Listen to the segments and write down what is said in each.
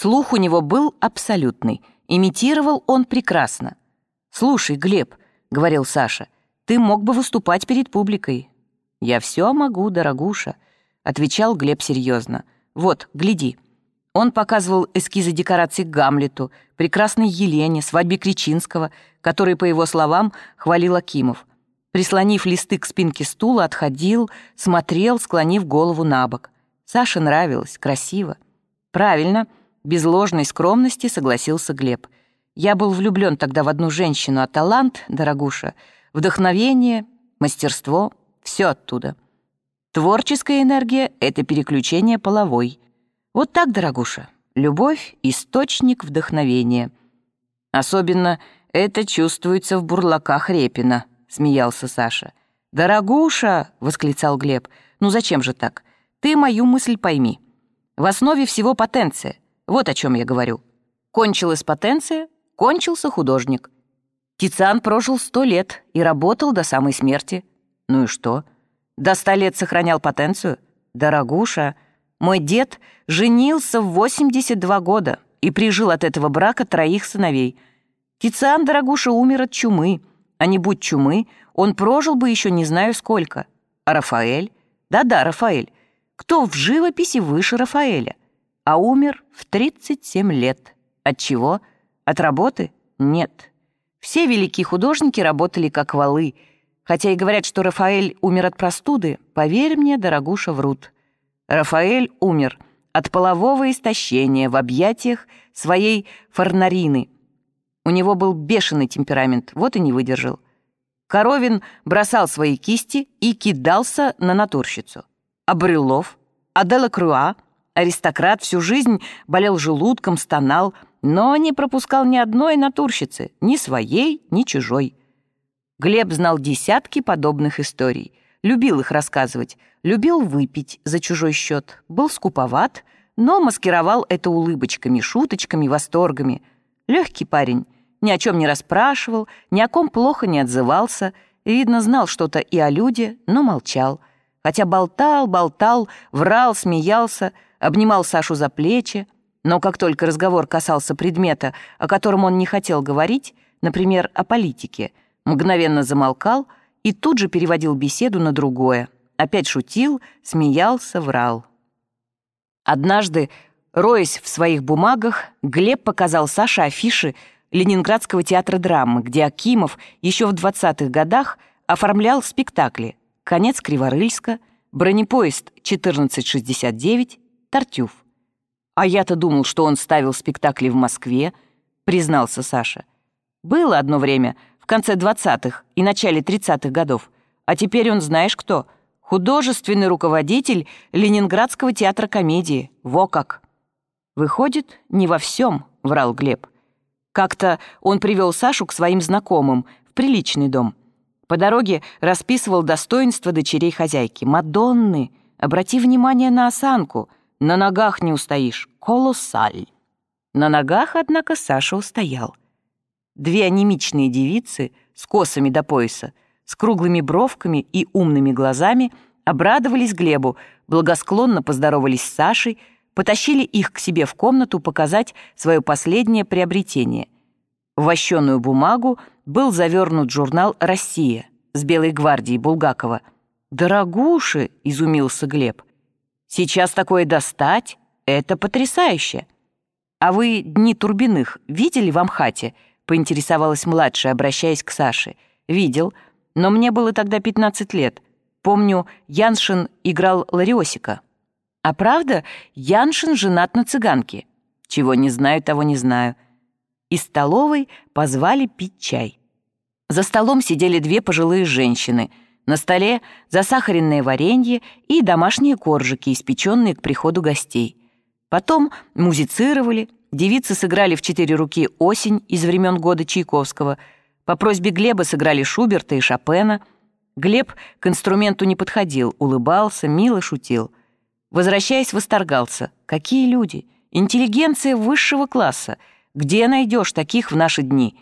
Слух у него был абсолютный, имитировал он прекрасно. «Слушай, Глеб», — говорил Саша, — «ты мог бы выступать перед публикой». «Я все могу, дорогуша», — отвечал Глеб серьезно. «Вот, гляди». Он показывал эскизы декораций к Гамлету, прекрасной Елене, свадьбе Кричинского, который, по его словам, хвалил Акимов. Прислонив листы к спинке стула, отходил, смотрел, склонив голову на бок. Саше нравилось, красиво. «Правильно», — без ложной скромности согласился Глеб. «Я был влюблен тогда в одну женщину, а талант, дорогуша, вдохновение, мастерство — все оттуда. Творческая энергия — это переключение половой. Вот так, дорогуша, любовь — источник вдохновения. Особенно это чувствуется в бурлаках Репина», — смеялся Саша. «Дорогуша!» — восклицал Глеб. «Ну зачем же так? Ты мою мысль пойми. В основе всего потенция. Вот о чем я говорю. Кончилась потенция, кончился художник. Тициан прожил сто лет и работал до самой смерти. Ну и что? До ста лет сохранял потенцию? Дорогуша, мой дед женился в 82 года и прижил от этого брака троих сыновей. Тициан, дорогуша, умер от чумы а не будь чумы, он прожил бы еще не знаю сколько. А Рафаэль? Да-да, Рафаэль. Кто в живописи выше Рафаэля? А умер в 37 лет. От чего? От работы? Нет. Все великие художники работали как валы. Хотя и говорят, что Рафаэль умер от простуды, поверь мне, дорогуша, врут. Рафаэль умер от полового истощения в объятиях своей фарнарины — у него был бешеный темперамент, вот и не выдержал. Коровин бросал свои кисти и кидался на натурщицу. А Брюлов, а Делакруа, аристократ, всю жизнь болел желудком, стонал, но не пропускал ни одной натурщицы, ни своей, ни чужой. Глеб знал десятки подобных историй, любил их рассказывать, любил выпить за чужой счет, был скуповат, но маскировал это улыбочками, шуточками, восторгами — Легкий парень, ни о чем не расспрашивал, ни о ком плохо не отзывался, видно, знал что-то и о люде, но молчал. Хотя болтал, болтал, врал, смеялся, обнимал Сашу за плечи, но как только разговор касался предмета, о котором он не хотел говорить, например, о политике, мгновенно замолкал и тут же переводил беседу на другое. Опять шутил, смеялся, врал. Однажды Роясь в своих бумагах, Глеб показал Саше афиши Ленинградского театра драмы, где Акимов еще в 20-х годах оформлял спектакли «Конец Криворыльска», «Бронепоезд 1469», «Тартюф». «А я-то думал, что он ставил спектакли в Москве», — признался Саша. «Было одно время, в конце 20-х и начале 30-х годов, а теперь он знаешь кто? Художественный руководитель Ленинградского театра комедии. Во как!» «Выходит, не во всем», — врал Глеб. Как-то он привел Сашу к своим знакомым в приличный дом. По дороге расписывал достоинства дочерей хозяйки. «Мадонны! Обрати внимание на осанку. На ногах не устоишь. Колоссаль!» На ногах, однако, Саша устоял. Две анемичные девицы с косами до пояса, с круглыми бровками и умными глазами обрадовались Глебу, благосклонно поздоровались с Сашей, потащили их к себе в комнату показать свое последнее приобретение. В вощеную бумагу был завернут журнал «Россия» с Белой гвардией Булгакова. «Дорогуши!» — изумился Глеб. «Сейчас такое достать? Это потрясающе!» «А вы Дни Турбиных видели в Амхате?» — поинтересовалась младшая, обращаясь к Саше. «Видел, но мне было тогда 15 лет. Помню, Яншин играл Лариосика». А правда, Яншин женат на цыганке? Чего не знаю, того не знаю. Из столовой позвали пить чай. За столом сидели две пожилые женщины. На столе засахаренное варенье и домашние коржики, испеченные к приходу гостей. Потом музицировали, девицы сыграли в четыре руки «Осень» из времен года Чайковского. По просьбе Глеба сыграли Шуберта и Шопена. Глеб к инструменту не подходил, улыбался, мило шутил — Возвращаясь, восторгался. Какие люди! Интеллигенция высшего класса. Где найдешь таких в наши дни?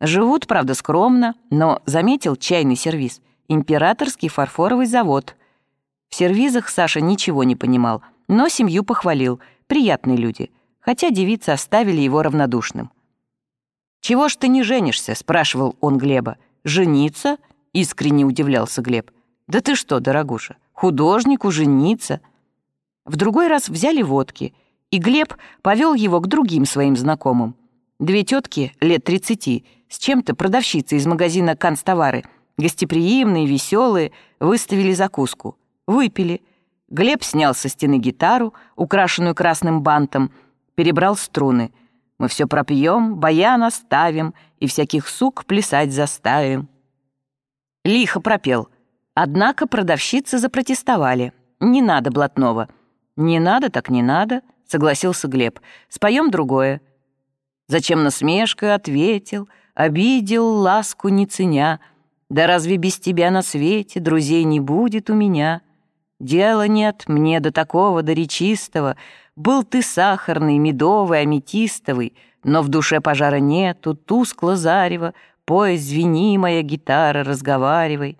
Живут, правда, скромно, но, заметил чайный сервиз, императорский фарфоровый завод. В сервизах Саша ничего не понимал, но семью похвалил. Приятные люди. хотя девицы оставили его равнодушным. «Чего ж ты не женишься?» — спрашивал он Глеба. «Жениться?» — искренне удивлялся Глеб. «Да ты что, дорогуша, художнику жениться?» В другой раз взяли водки, и Глеб повел его к другим своим знакомым. Две тетки лет тридцати, с чем-то продавщицы из магазина «Канцтовары», гостеприимные, веселые, выставили закуску. Выпили. Глеб снял со стены гитару, украшенную красным бантом, перебрал струны. «Мы все пропьем, баян оставим и всяких сук плясать заставим». Лихо пропел. Однако продавщицы запротестовали. «Не надо блатного». «Не надо, так не надо», — согласился Глеб. «Споем другое». Зачем насмешкой ответил, обидел, ласку не ценя. Да разве без тебя на свете друзей не будет у меня? Дела нет мне до такого, до речистого. Был ты сахарный, медовый, аметистовый, но в душе пожара нету, тускло зарево, Пой, звени, моя гитара, разговаривай.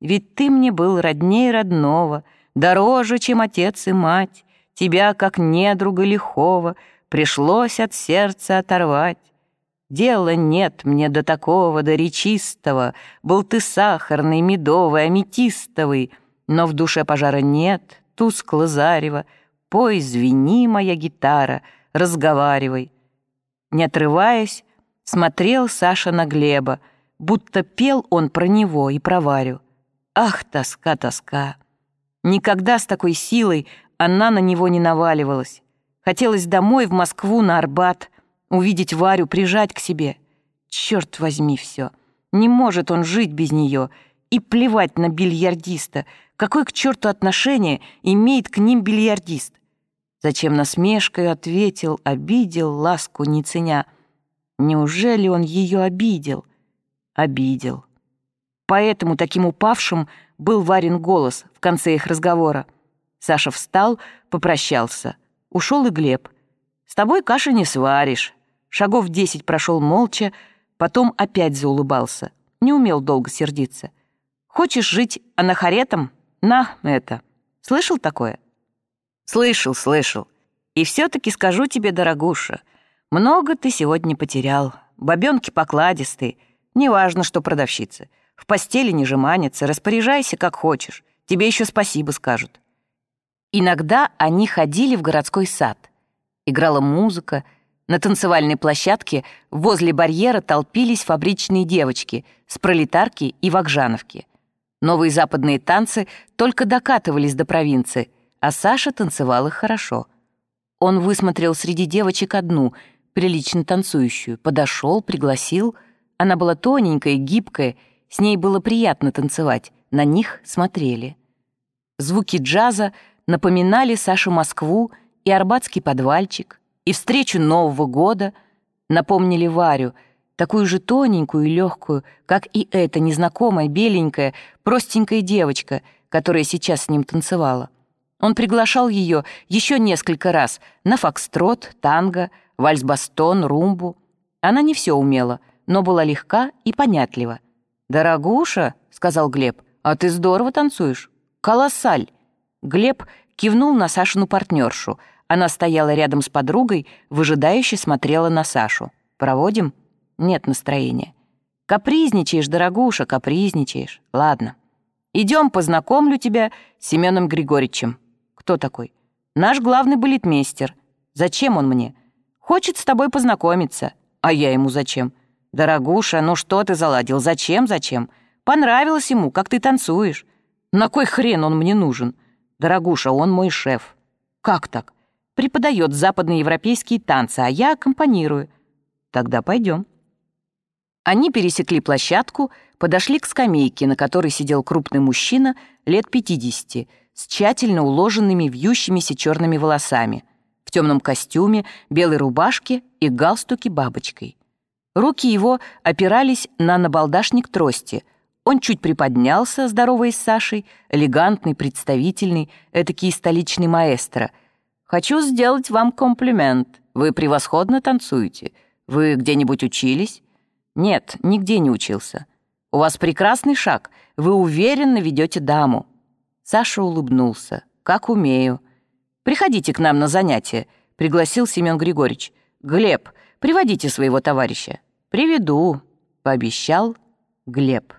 Ведь ты мне был родней родного, Дороже, чем отец и мать, Тебя, как недруга лихого, Пришлось от сердца оторвать. Дела нет мне до такого, до речистого, Был ты сахарный, медовый, аметистовый, Но в душе пожара нет, тускло зарево, Пой, звени, моя гитара, разговаривай. Не отрываясь, смотрел Саша на Глеба, Будто пел он про него и про Варю. Ах, тоска, тоска! Никогда с такой силой она на него не наваливалась. Хотелось домой, в Москву, на Арбат, увидеть Варю, прижать к себе. Черт возьми все. Не может он жить без нее. И плевать на бильярдиста. Какое к черту отношение имеет к ним бильярдист? Зачем насмешкой ответил, обидел, ласку не ценя? Неужели он ее обидел? Обидел. Поэтому таким упавшим был Варин голос в конце их разговора. Саша встал, попрощался. Ушел и Глеб. «С тобой каши не сваришь». Шагов десять прошел молча, потом опять заулыбался. Не умел долго сердиться. «Хочешь жить анахаретом? На это. Слышал такое?» «Слышал, слышал. И все-таки скажу тебе, дорогуша, много ты сегодня потерял. Бабенки покладистые. Неважно, что продавщица. В постели не жеманятся, распоряжайся как хочешь. Тебе еще спасибо скажут. Иногда они ходили в городской сад. Играла музыка. На танцевальной площадке возле барьера толпились фабричные девочки с пролетарки и вокжановки. Новые западные танцы только докатывались до провинции, а Саша танцевал их хорошо. Он высмотрел среди девочек одну, прилично танцующую, подошел, пригласил. Она была тоненькая, гибкая, с ней было приятно танцевать, на них смотрели. Звуки джаза напоминали Саше Москву и Арбатский подвальчик, и встречу Нового года, напомнили Варю, такую же тоненькую и легкую, как и эта незнакомая, беленькая, простенькая девочка, которая сейчас с ним танцевала. Он приглашал ее еще несколько раз на фокстрот, танго, вальс-бастон, румбу. Она не все умела, но была легка и понятлива. «Дорогуша», — сказал Глеб, — «а ты здорово танцуешь. Колоссаль». Глеб кивнул на Сашину партнершу. Она стояла рядом с подругой, выжидающе смотрела на Сашу. «Проводим?» «Нет настроения». «Капризничаешь, дорогуша, капризничаешь. Ладно. Идем, познакомлю тебя с Семеном Григорьевичем». «Кто такой?» «Наш главный балетмейстер. Зачем он мне?» «Хочет с тобой познакомиться». «А я ему зачем?» «Дорогуша, ну что ты заладил? Зачем, зачем? Понравилось ему, как ты танцуешь. На кой хрен он мне нужен?» «Дорогуша, он мой шеф». «Как так?» «Преподает западноевропейские танцы, а я аккомпанирую». «Тогда пойдем». Они пересекли площадку, подошли к скамейке, на которой сидел крупный мужчина лет 50 с тщательно уложенными вьющимися черными волосами, в темном костюме, белой рубашке и галстуке бабочкой. Руки его опирались на набалдашник трости — он чуть приподнялся, здороваясь с Сашей, элегантный, представительный, этакий столичный маэстро. «Хочу сделать вам комплимент. Вы превосходно танцуете. Вы где-нибудь учились?» «Нет, нигде не учился. У вас прекрасный шаг. Вы уверенно ведете даму». Саша улыбнулся. «Как умею. Приходите к нам на занятия. пригласил Семен Григорьевич. «Глеб, приводите своего товарища». «Приведу», — пообещал Глеб.